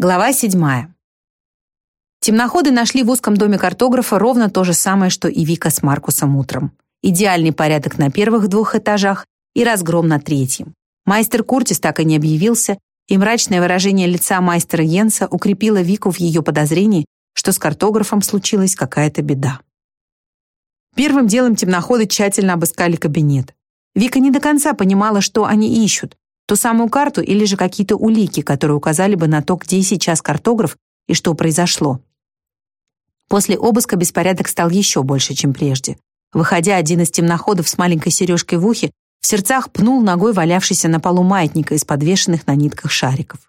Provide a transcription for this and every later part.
Глава седьмая. Темноходы нашли в узком доме картографа ровно то же самое, что и Вика с Маркусом утром. Идеальный порядок на первых двух этажах и разгром на третьем. Майстер Куртис так и не объявился, и мрачное выражение лица майстера Йенса укрепило Вику в ее подозрении, что с картографом случилась какая-то беда. Первым делом темноходы тщательно обыскали кабинет. Вика не до конца понимала, что они ищут, Ту самую карту или же какие-то улики, которые указали бы на то, где сейчас картограф и что произошло. После обыска беспорядок стал еще больше, чем прежде. Выходя, один из темноходов с маленькой сережкой в ухе в сердцах пнул ногой валявшийся на полу маятника из подвешенных на нитках шариков.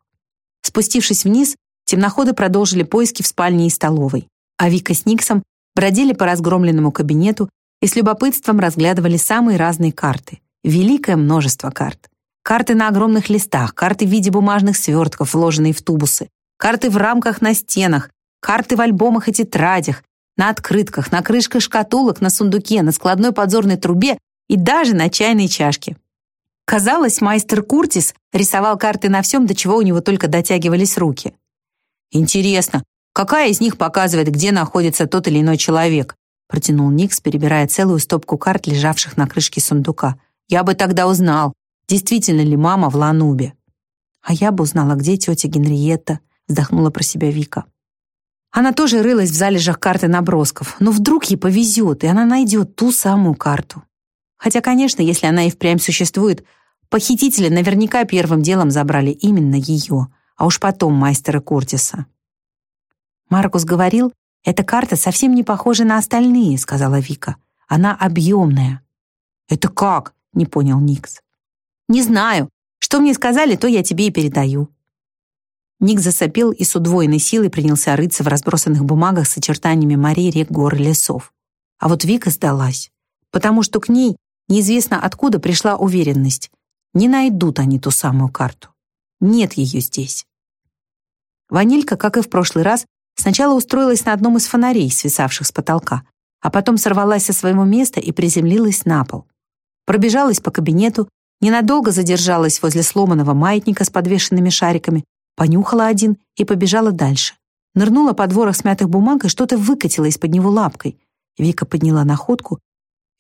Спустившись вниз, темноходы продолжили поиски в спальне и столовой, а Вика с Никсом бродили по разгромленному кабинету и с любопытством разглядывали самые разные карты. Великое множество карт. Карты на огромных листах, карты в виде бумажных свертков, вложенные в тубусы, карты в рамках на стенах, карты в альбомах и тетрадях, на открытках, на крышках шкатулок, на сундуке, на складной подзорной трубе и даже на чайной чашке. Казалось, майстер Куртис рисовал карты на всем, до чего у него только дотягивались руки. «Интересно, какая из них показывает, где находится тот или иной человек?» протянул Никс, перебирая целую стопку карт, лежавших на крышке сундука. «Я бы тогда узнал, действительно ли мама в Ланубе. А я бы узнала, где тетя Генриетта, вздохнула про себя Вика. Она тоже рылась в залежах карты набросков, но вдруг ей повезет, и она найдет ту самую карту. Хотя, конечно, если она и впрямь существует, похитители наверняка первым делом забрали именно ее, а уж потом мастера Куртиса. Маркус говорил, эта карта совсем не похожа на остальные, сказала Вика. Она объемная. Это как? Не понял Никс. «Не знаю. Что мне сказали, то я тебе и передаю». Ник засопел и с удвоенной силой принялся рыться в разбросанных бумагах с очертаниями морей, рек, гор и лесов. А вот Вика сдалась, потому что к ней неизвестно откуда пришла уверенность. Не найдут они ту самую карту. Нет ее здесь. Ванилька, как и в прошлый раз, сначала устроилась на одном из фонарей, свисавших с потолка, а потом сорвалась со своего места и приземлилась на пол. Пробежалась по кабинету, Ненадолго задержалась возле сломанного маятника с подвешенными шариками, понюхала один и побежала дальше. Нырнула под ворох смятых бумаг и что-то выкатила из-под него лапкой. Вика подняла находку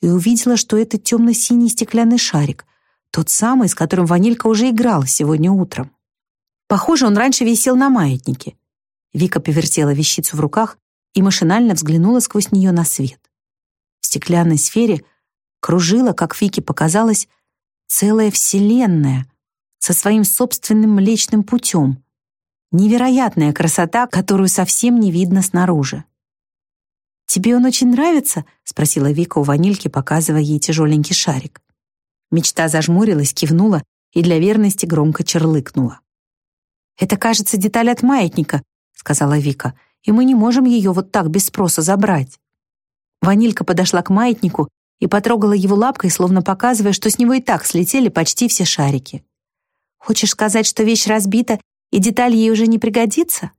и увидела, что это темно-синий стеклянный шарик, тот самый, с которым Ванилька уже играла сегодня утром. Похоже, он раньше висел на маятнике. Вика повертела вещицу в руках и машинально взглянула сквозь нее на свет. В стеклянной сфере кружила, как Вике показалось, целая вселенная со своим собственным Млечным Путем. Невероятная красота, которую совсем не видно снаружи. «Тебе он очень нравится?» — спросила Вика у ванильки, показывая ей тяжеленький шарик. Мечта зажмурилась, кивнула и для верности громко черлыкнула. «Это, кажется, деталь от маятника», — сказала Вика, «и мы не можем ее вот так без спроса забрать». Ванилька подошла к маятнику и потрогала его лапкой, словно показывая, что с него и так слетели почти все шарики. «Хочешь сказать, что вещь разбита, и деталь ей уже не пригодится?»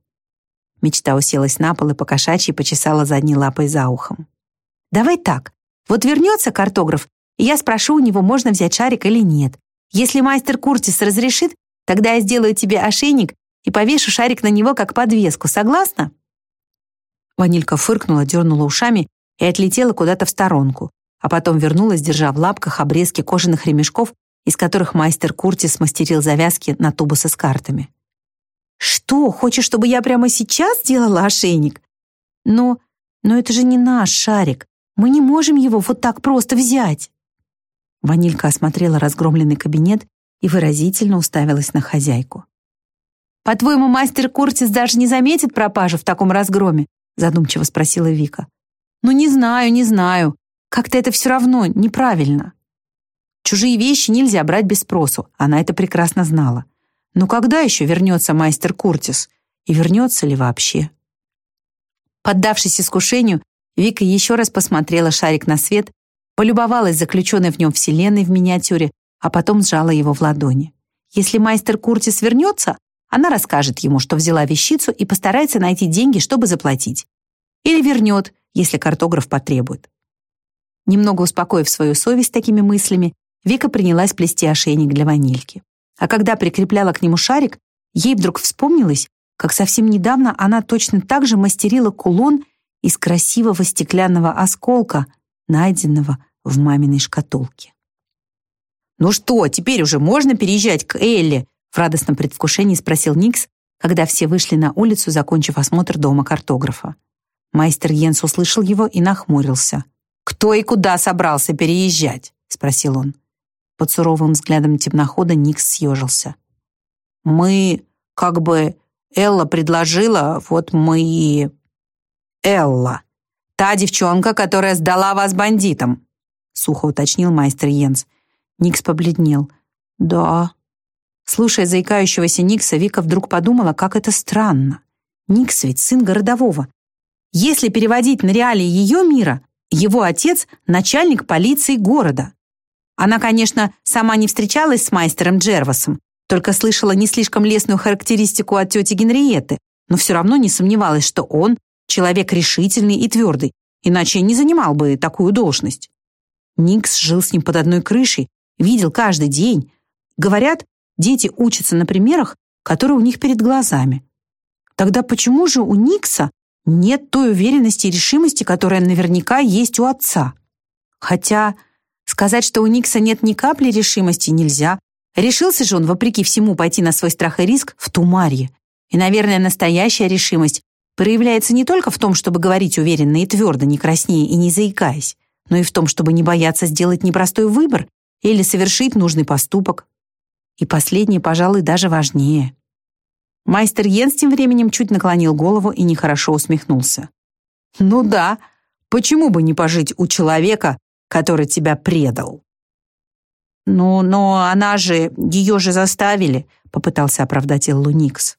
Мечта уселась на пол и покошачьи почесала задней лапой за ухом. «Давай так. Вот вернется картограф, и я спрошу у него, можно взять шарик или нет. Если мастер Куртис разрешит, тогда я сделаю тебе ошейник и повешу шарик на него как подвеску. Согласна?» Ванилька фыркнула, дернула ушами и отлетела куда-то в сторонку а потом вернулась, держа в лапках обрезки кожаных ремешков, из которых мастер Куртис мастерил завязки на тубусы с картами. «Что, хочешь, чтобы я прямо сейчас сделала ошейник?» «Но... но это же не наш шарик. Мы не можем его вот так просто взять». Ванилька осмотрела разгромленный кабинет и выразительно уставилась на хозяйку. «По-твоему, мастер Куртис даже не заметит пропажу в таком разгроме?» задумчиво спросила Вика. «Ну, не знаю, не знаю. Как-то это все равно неправильно. Чужие вещи нельзя брать без спросу, она это прекрасно знала. Но когда еще вернется мастер Куртис? И вернется ли вообще? Поддавшись искушению, Вика еще раз посмотрела шарик на свет, полюбовалась заключенной в нем вселенной в миниатюре, а потом сжала его в ладони. Если мастер Куртис вернется, она расскажет ему, что взяла вещицу и постарается найти деньги, чтобы заплатить. Или вернет, если картограф потребует. Немного успокоив свою совесть такими мыслями, Вика принялась плести ошейник для ванильки. А когда прикрепляла к нему шарик, ей вдруг вспомнилось, как совсем недавно она точно так же мастерила кулон из красивого стеклянного осколка, найденного в маминой шкатулке. «Ну что, теперь уже можно переезжать к Элли?» в радостном предвкушении спросил Никс, когда все вышли на улицу, закончив осмотр дома картографа. Майстер Йенс услышал его и нахмурился. «Кто и куда собрался переезжать?» — спросил он. Под суровым взглядом темнохода Никс съежился. «Мы, как бы, Элла предложила, вот мы и...» «Элла, та девчонка, которая сдала вас бандитам», — сухо уточнил майстер Йенс. Никс побледнел. «Да». Слушая заикающегося Никса, Вика вдруг подумала, как это странно. Никс ведь сын городового. Если переводить на реалии ее мира, его отец — начальник полиции города. Она, конечно, сама не встречалась с майстером Джервасом, только слышала не слишком лестную характеристику от тети Генриетты, но все равно не сомневалась, что он — человек решительный и твердый, иначе не занимал бы такую должность. Никс жил с ним под одной крышей, видел каждый день. Говорят, дети учатся на примерах, которые у них перед глазами. Тогда почему же у Никса нет той уверенности и решимости, которая наверняка есть у отца? Хотя сказать, что у Никса нет ни капли решимости, нельзя. Решился же он, вопреки всему, пойти на свой страх и риск в Тумарье. И, наверное, настоящая решимость проявляется не только в том, чтобы говорить уверенно и твердо, не краснея и не заикаясь, но и в том, чтобы не бояться сделать непростой выбор или совершить нужный поступок. И последнее, пожалуй, даже важнее. Майстер Йенс тем временем чуть наклонил голову и нехорошо усмехнулся. «Ну да, почему бы не пожить у человека, который тебя предал?» «Ну, но она же, ее же заставили», — попытался оправдать Эллу Никс.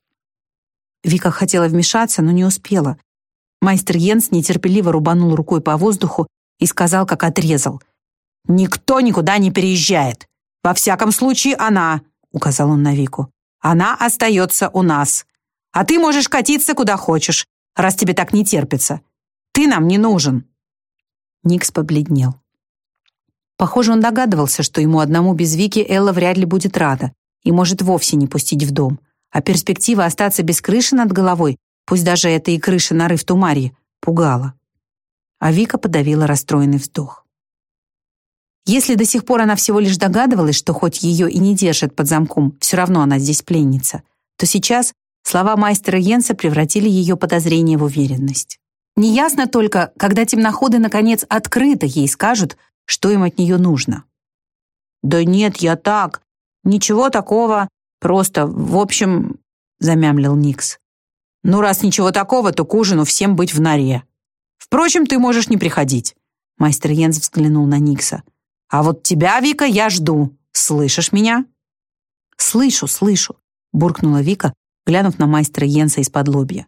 Вика хотела вмешаться, но не успела. Майстер Йенс нетерпеливо рубанул рукой по воздуху и сказал, как отрезал. «Никто никуда не переезжает. Во всяком случае, она», — указал он на Вику. «Она остается у нас. А ты можешь катиться куда хочешь, раз тебе так не терпится. Ты нам не нужен». Никс побледнел. Похоже, он догадывался, что ему одному без Вики Элла вряд ли будет рада и может вовсе не пустить в дом. А перспектива остаться без крыши над головой, пусть даже это и крыша нарыв Тумарьи, пугала. А Вика подавила расстроенный вздох. Если до сих пор она всего лишь догадывалась, что хоть ее и не держат под замком, все равно она здесь пленница, то сейчас слова мастера Йенса превратили ее подозрение в уверенность. Неясно только, когда темноходы наконец открыто ей скажут, что им от нее нужно. «Да нет, я так. Ничего такого. Просто, в общем...» — замямлил Никс. «Ну, раз ничего такого, то к ужину всем быть в норе. Впрочем, ты можешь не приходить». Мастер Йенс взглянул на Никса. А вот тебя, Вика, я жду. Слышишь меня?» «Слышу, слышу», — буркнула Вика, глянув на мастера Йенса из-под лобья.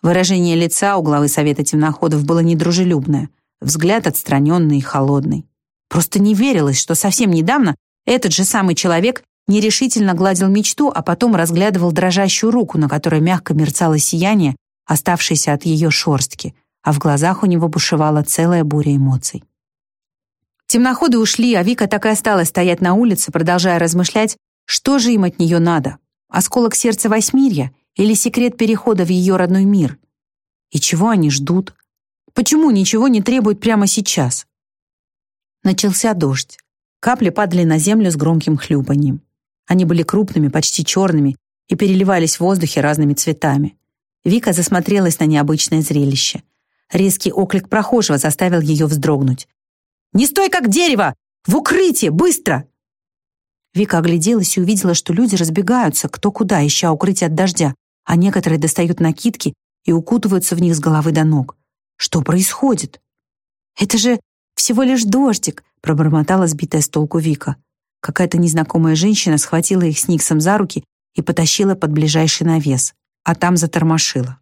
Выражение лица у главы Совета темноходов было недружелюбное, взгляд отстраненный и холодный. Просто не верилось, что совсем недавно этот же самый человек нерешительно гладил мечту, а потом разглядывал дрожащую руку, на которой мягко мерцало сияние, оставшееся от ее шорстки, а в глазах у него бушевала целая буря эмоций. Темноходы ушли, а Вика так и осталась стоять на улице, продолжая размышлять, что же им от нее надо. Осколок сердца Восьмирья или секрет перехода в ее родной мир? И чего они ждут? Почему ничего не требуют прямо сейчас? Начался дождь. Капли падали на землю с громким хлюпаньем. Они были крупными, почти черными, и переливались в воздухе разными цветами. Вика засмотрелась на необычное зрелище. Резкий оклик прохожего заставил ее вздрогнуть. Не стой как дерево! В укрытие! Быстро!» Вика огляделась и увидела, что люди разбегаются, кто куда, ища укрытие от дождя, а некоторые достают накидки и укутываются в них с головы до ног. Что происходит? «Это же всего лишь дождик», — пробормотала сбитая с толку Вика. Какая-то незнакомая женщина схватила их с Никсом за руки и потащила под ближайший навес, а там затормошила.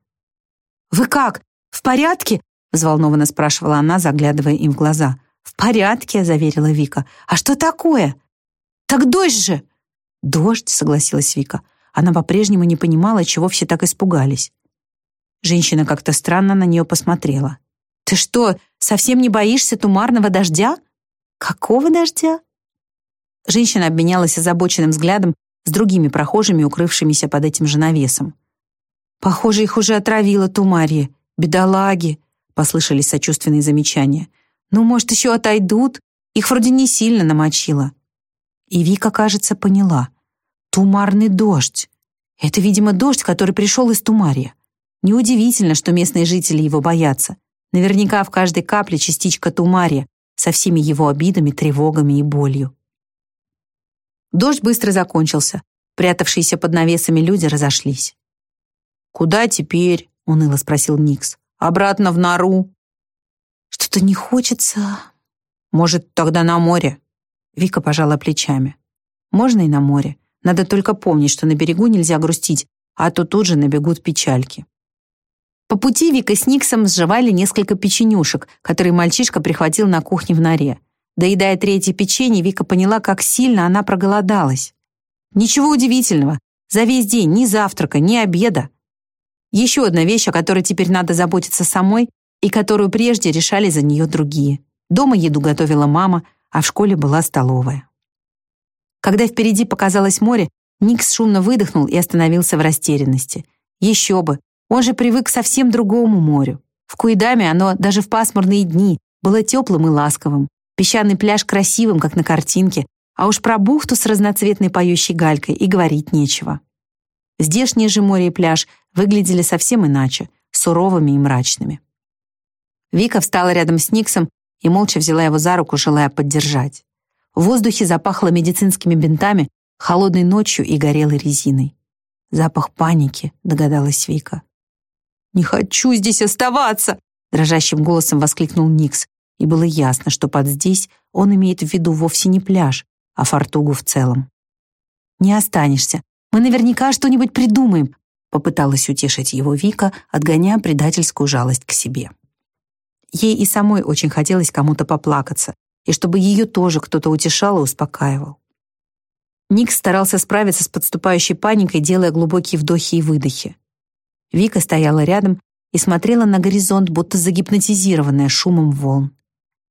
«Вы как? В порядке?» — взволнованно спрашивала она, заглядывая им в глаза. «В порядке», — заверила Вика. «А что такое?» «Так дождь же!» «Дождь», — согласилась Вика. Она по-прежнему не понимала, чего все так испугались. Женщина как-то странно на нее посмотрела. «Ты что, совсем не боишься тумарного дождя?» «Какого дождя?» Женщина обменялась озабоченным взглядом с другими прохожими, укрывшимися под этим же навесом. Похоже, их уже отравила Тумария. Бедолаги!» — послышались сочувственные замечания. «Ну, может, еще отойдут? Их вроде не сильно намочило». И Вика, кажется, поняла. Тумарный дождь. Это, видимо, дождь, который пришел из Тумария. Неудивительно, что местные жители его боятся. Наверняка в каждой капле частичка Тумария со всеми его обидами, тревогами и болью. Дождь быстро закончился. Прятавшиеся под навесами люди разошлись. «Куда теперь?» — уныло спросил Никс. «Обратно в нору». «Что-то не хочется...» «Может, тогда на море?» Вика пожала плечами. «Можно и на море. Надо только помнить, что на берегу нельзя грустить, а то тут же набегут печальки». По пути Вика с Никсом сживали несколько печенюшек, которые мальчишка прихватил на кухне в норе. Доедая третье печенье, Вика поняла, как сильно она проголодалась. Ничего удивительного. За весь день ни завтрака, ни обеда. Еще одна вещь, о которой теперь надо заботиться самой, и которую прежде решали за нее другие. Дома еду готовила мама, а в школе была столовая. Когда впереди показалось море, Никс шумно выдохнул и остановился в растерянности. Еще бы, он же привык к совсем другому морю. В Куидаме оно даже в пасмурные дни было теплым и ласковым, песчаный пляж красивым, как на картинке, а уж про бухту с разноцветной поющей галькой и говорить нечего. Здешние же море и пляж выглядели совсем иначе, суровыми и мрачными. Вика встала рядом с Никсом и молча взяла его за руку, желая поддержать. В воздухе запахло медицинскими бинтами, холодной ночью и горелой резиной. Запах паники, догадалась Вика. «Не хочу здесь оставаться!» дрожащим голосом воскликнул Никс, и было ясно, что под «здесь» он имеет в виду вовсе не пляж, а фортугу в целом. «Не останешься. Мы наверняка что-нибудь придумаем», попыталась утешить его Вика, отгоняя предательскую жалость к себе. Ей и самой очень хотелось кому-то поплакаться, и чтобы ее тоже кто-то утешал и успокаивал. Никс старался справиться с подступающей паникой, делая глубокие вдохи и выдохи. Вика стояла рядом и смотрела на горизонт, будто загипнотизированная шумом волн.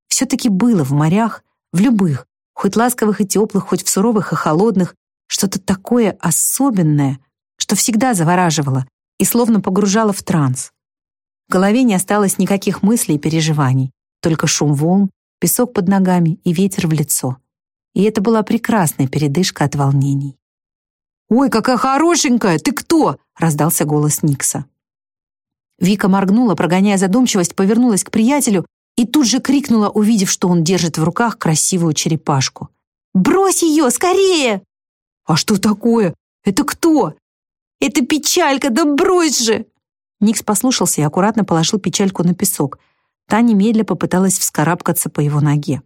Все-таки было в морях, в любых, хоть ласковых и теплых, хоть в суровых и холодных, что-то такое особенное, что всегда завораживало и словно погружало в транс. В голове не осталось никаких мыслей и переживаний, только шум волн, песок под ногами и ветер в лицо. И это была прекрасная передышка от волнений. «Ой, какая хорошенькая! Ты кто?» — раздался голос Никса. Вика моргнула, прогоняя задумчивость, повернулась к приятелю и тут же крикнула, увидев, что он держит в руках красивую черепашку. «Брось ее, скорее!» «А что такое? Это кто?» «Это печалька, да брось же!» Никс послушался и аккуратно положил печальку на песок. Та немедля попыталась вскарабкаться по его ноге.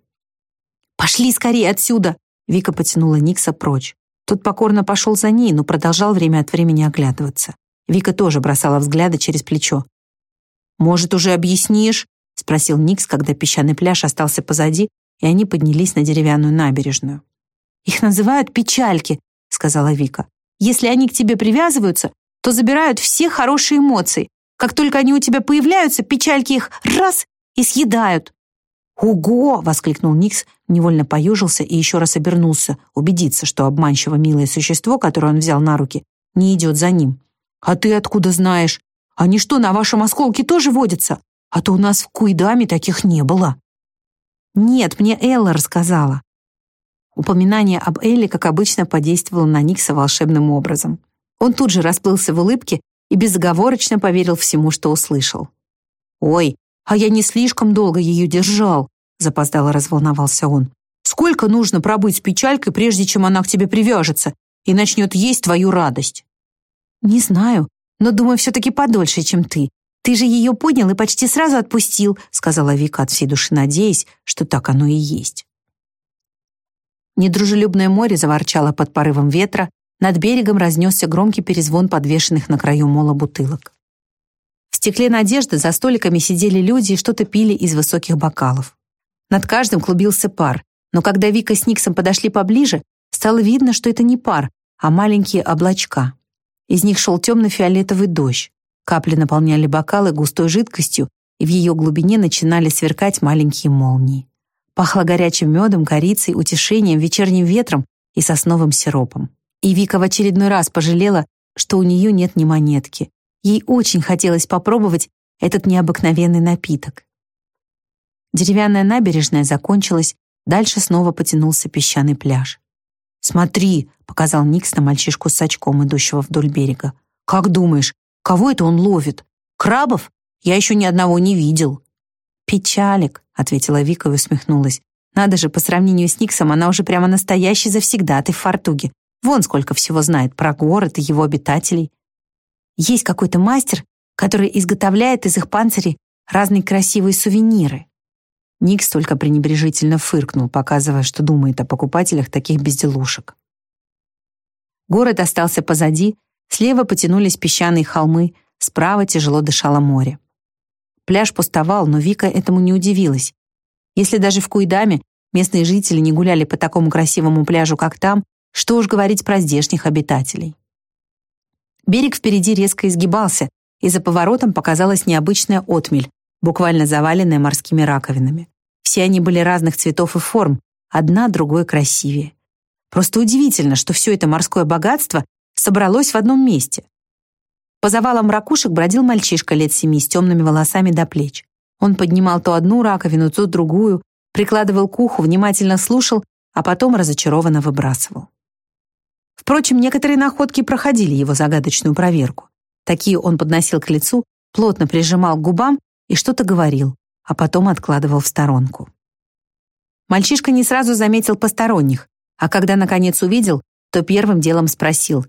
«Пошли скорее отсюда!» Вика потянула Никса прочь. Тот покорно пошел за ней, но продолжал время от времени оглядываться. Вика тоже бросала взгляды через плечо. «Может, уже объяснишь?» — спросил Никс, когда песчаный пляж остался позади, и они поднялись на деревянную набережную. «Их называют печальки», — сказала Вика. «Если они к тебе привязываются, то забирают все хорошие эмоции. Как только они у тебя появляются, печальки их раз и съедают. «Ого!» — воскликнул Никс, невольно поюжился и еще раз обернулся, убедиться, что обманчиво милое существо, которое он взял на руки, не идет за ним. «А ты откуда знаешь? Они что, на вашем осколке тоже водятся? А то у нас в Куидаме таких не было». «Нет, мне Элла рассказала». Упоминание об Элле, как обычно, подействовало на Никса волшебным образом. Он тут же расплылся в улыбке и безоговорочно поверил всему, что услышал. «Ой, а я не слишком долго ее держал», — запоздало разволновался он. «Сколько нужно пробыть с печалькой, прежде чем она к тебе привяжется и начнет есть твою радость?» «Не знаю, но думаю, все-таки подольше, чем ты. Ты же ее поднял и почти сразу отпустил», — сказала Вика от всей души, надеясь, что так оно и есть. Недружелюбное море заворчало под порывом ветра, над берегом разнесся громкий перезвон подвешенных на краю мола бутылок. В стекле надежды за столиками сидели люди и что-то пили из высоких бокалов. Над каждым клубился пар, но когда Вика с Никсом подошли поближе, стало видно, что это не пар, а маленькие облачка. Из них шел темно-фиолетовый дождь. Капли наполняли бокалы густой жидкостью, и в ее глубине начинали сверкать маленькие молнии. Пахло горячим медом, корицей, утешением, вечерним ветром и сосновым сиропом. И Вика в очередной раз пожалела, что у нее нет ни монетки, Ей очень хотелось попробовать этот необыкновенный напиток. Деревянная набережная закончилась, дальше снова потянулся песчаный пляж. «Смотри», — показал Никс на мальчишку с очком, идущего вдоль берега. «Как думаешь, кого это он ловит? Крабов? Я еще ни одного не видел». «Печалик», — ответила Вика и усмехнулась. «Надо же, по сравнению с Никсом, она уже прямо настоящий завсегдатый в фартуге. Вон сколько всего знает про город и его обитателей. Есть какой-то мастер, который изготовляет из их панцирей разные красивые сувениры. Никс только пренебрежительно фыркнул, показывая, что думает о покупателях таких безделушек. Город остался позади, слева потянулись песчаные холмы, справа тяжело дышало море. Пляж пустовал, но Вика этому не удивилась. Если даже в Куйдаме местные жители не гуляли по такому красивому пляжу, как там, что уж говорить про здешних обитателей. Берег впереди резко изгибался, и за поворотом показалась необычная отмель, буквально заваленная морскими раковинами. Все они были разных цветов и форм, одна другой красивее. Просто удивительно, что все это морское богатство собралось в одном месте. По завалам ракушек бродил мальчишка лет семи с темными волосами до плеч. Он поднимал то одну раковину, то другую, прикладывал к уху, внимательно слушал, а потом разочарованно выбрасывал. Впрочем, некоторые находки проходили его загадочную проверку. Такие он подносил к лицу, плотно прижимал к губам и что-то говорил, а потом откладывал в сторонку. Мальчишка не сразу заметил посторонних, а когда наконец увидел, то первым делом спросил.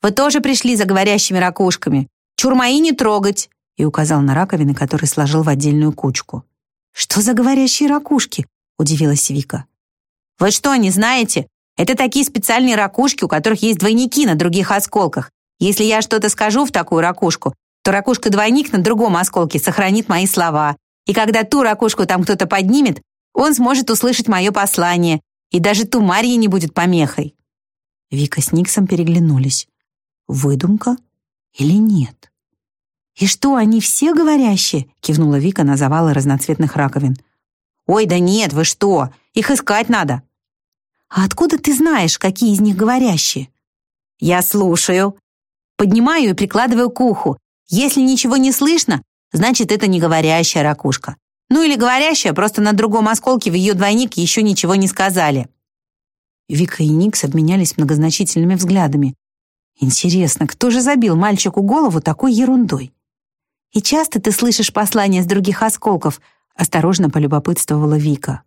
«Вы тоже пришли за говорящими ракушками? Чур мои не трогать!» и указал на раковины, которые сложил в отдельную кучку. «Что за говорящие ракушки?» — удивилась Вика. «Вы что, не знаете? Это такие специальные ракушки, у которых есть двойники на других осколках. Если я что-то скажу в такую ракушку, то ракушка-двойник на другом осколке сохранит мои слова. И когда ту ракушку там кто-то поднимет, он сможет услышать мое послание, и даже ту Марья не будет помехой». Вика с Никсом переглянулись. «Выдумка или нет?» «И что, они все говорящие?» — кивнула Вика на завалы разноцветных раковин. «Ой, да нет, вы что? Их искать надо». «А откуда ты знаешь, какие из них говорящие?» «Я слушаю», Поднимаю и прикладываю к уху. Если ничего не слышно, значит, это не говорящая ракушка. Ну или говорящая, просто на другом осколке в ее двойник еще ничего не сказали. Вика и Никс обменялись многозначительными взглядами. Интересно, кто же забил мальчику голову такой ерундой? «И часто ты слышишь послания с других осколков?» — осторожно полюбопытствовала Вика.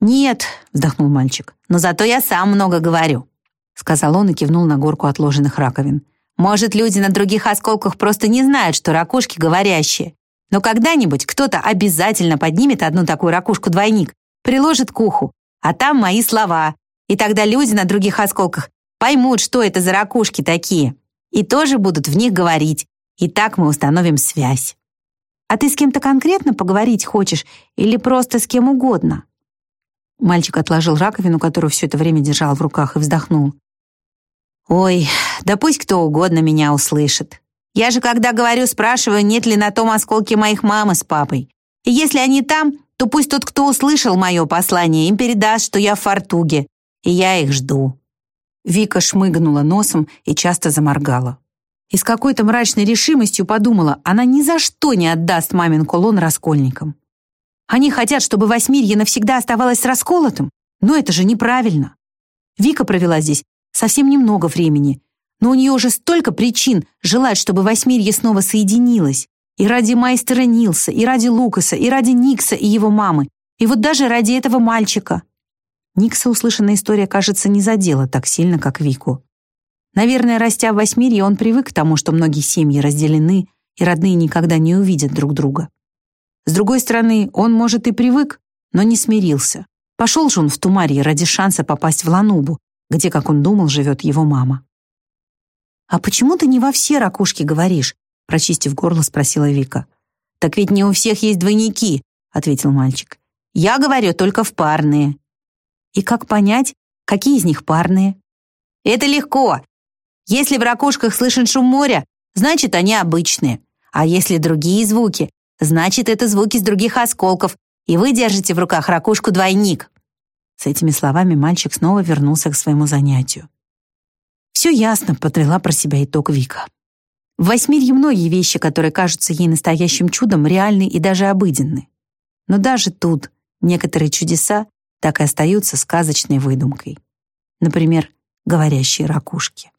«Нет», — вздохнул мальчик, «но зато я сам много говорю», — сказал он и кивнул на горку отложенных раковин. Может, люди на других осколках просто не знают, что ракушки говорящие. Но когда-нибудь кто-то обязательно поднимет одну такую ракушку-двойник, приложит к уху, а там мои слова. И тогда люди на других осколках поймут, что это за ракушки такие, и тоже будут в них говорить. И так мы установим связь. А ты с кем-то конкретно поговорить хочешь или просто с кем угодно? Мальчик отложил раковину, которую все это время держал в руках, и вздохнул. Ой, да пусть кто угодно меня услышит. Я же, когда говорю, спрашиваю, нет ли на том осколке моих мамы с папой. И если они там, то пусть тот, кто услышал мое послание, им передаст, что я в фартуге, и я их жду». Вика шмыгнула носом и часто заморгала. И с какой-то мрачной решимостью подумала, она ни за что не отдаст мамин кулон раскольникам. Они хотят, чтобы Восьмирье навсегда оставалось расколотым, но это же неправильно. Вика провела здесь совсем немного времени, но у нее уже столько причин желать, чтобы Восьмирье снова соединилось. И ради майстера Нилса, и ради Лукаса, и ради Никса и его мамы, и вот даже ради этого мальчика. Никса услышанная история, кажется, не задела так сильно, как Вику. Наверное, растя в Восьмирье, он привык к тому, что многие семьи разделены, и родные никогда не увидят друг друга. С другой стороны, он, может, и привык, но не смирился. Пошел же он в Тумарье ради шанса попасть в Ланубу, где, как он думал, живет его мама. «А почему ты не во все ракушки говоришь?» прочистив горло, спросила Вика. «Так ведь не у всех есть двойники», ответил мальчик. «Я говорю только в парные». «И как понять, какие из них парные?» «Это легко. Если в ракушках слышен шум моря, значит, они обычные. А если другие звуки, Значит, это звуки с других осколков, и вы держите в руках ракушку-двойник». С этими словами мальчик снова вернулся к своему занятию. «Все ясно», — потряла про себя итог Вика. В Восьмирье многие вещи, которые кажутся ей настоящим чудом, реальны и даже обыденны. Но даже тут некоторые чудеса так и остаются сказочной выдумкой. Например, говорящие ракушки.